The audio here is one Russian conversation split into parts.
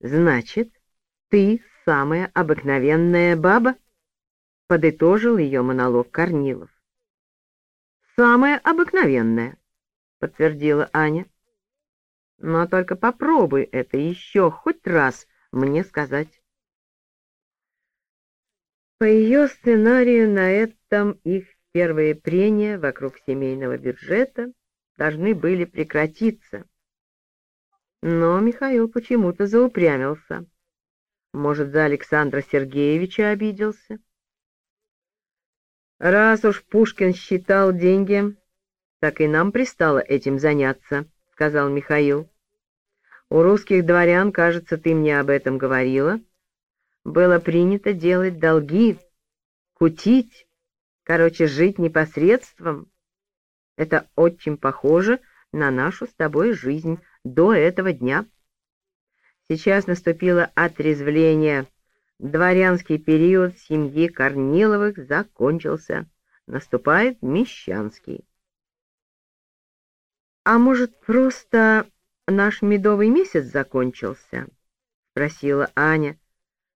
Значит, ты самая обыкновенная баба? Подытожил ее монолог Корнилов. Самая обыкновенная, подтвердила Аня. Но только попробуй это еще хоть раз мне сказать. По ее сценарию на этом их первые прения вокруг семейного бюджета должны были прекратиться. Но Михаил почему-то заупрямился. Может, за Александра Сергеевича обиделся? Раз уж Пушкин считал деньги, так и нам пристало этим заняться, — сказал Михаил. У русских дворян, кажется, ты мне об этом говорила, было принято делать долги, кутить, короче, жить непосредством. Это очень похоже на нашу с тобой жизнь до этого дня. Сейчас наступило отрезвление. Дворянский период семьи Корниловых закончился. Наступает мещанский. А может, просто наш медовый месяц закончился? Спросила Аня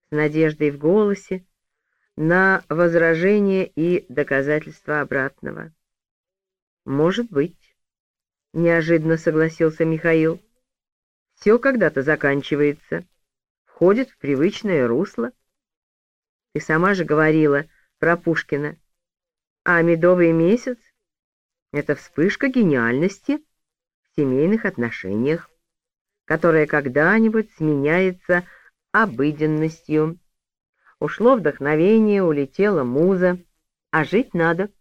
с надеждой в голосе на возражение и доказательство обратного. Может быть. — неожиданно согласился Михаил. «Все когда-то заканчивается, входит в привычное русло. Ты сама же говорила про Пушкина. А медовый месяц — это вспышка гениальности в семейных отношениях, которая когда-нибудь сменяется обыденностью. Ушло вдохновение, улетела муза, а жить надо —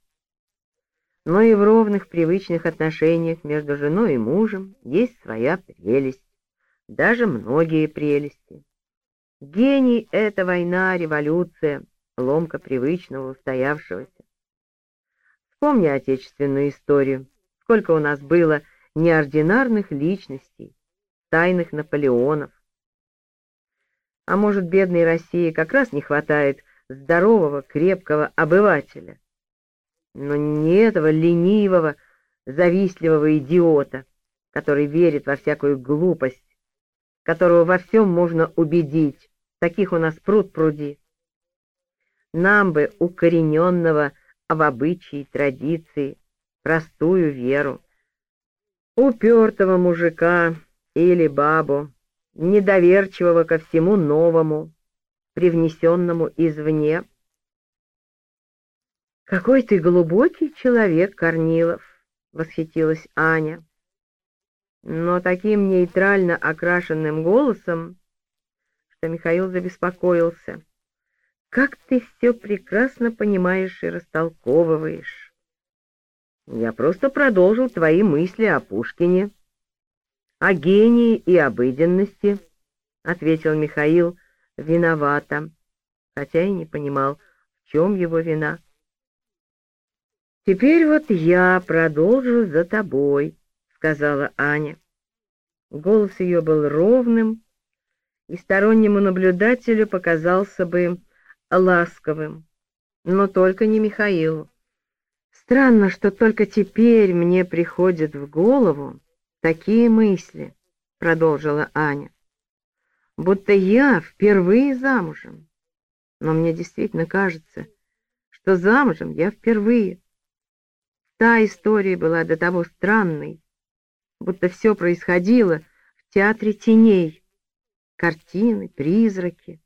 но и в ровных привычных отношениях между женой и мужем есть своя прелесть, даже многие прелести. Гений — это война, революция, ломка привычного, устоявшегося. Вспомни отечественную историю, сколько у нас было неординарных личностей, тайных Наполеонов. А может, бедной России как раз не хватает здорового, крепкого обывателя, но не этого ленивого, завистливого идиота, который верит во всякую глупость, которого во всем можно убедить. Таких у нас пруд пруди. Нам бы укорененного в обычаи, традиции, простую веру, упертого мужика или бабу, недоверчивого ко всему новому, привнесенному извне, «Какой ты глубокий человек, Корнилов!» — восхитилась Аня. Но таким нейтрально окрашенным голосом, что Михаил забеспокоился. «Как ты все прекрасно понимаешь и растолковываешь!» «Я просто продолжил твои мысли о Пушкине, о гении и обыденности», — ответил Михаил виновато, хотя и не понимал, в чем его вина. «Теперь вот я продолжу за тобой», — сказала Аня. Голос ее был ровным, и стороннему наблюдателю показался бы ласковым, но только не Михаилу. «Странно, что только теперь мне приходят в голову такие мысли», — продолжила Аня, «будто я впервые замужем. Но мне действительно кажется, что замужем я впервые». Та история была до того странной, будто все происходило в театре теней. Картины, призраки,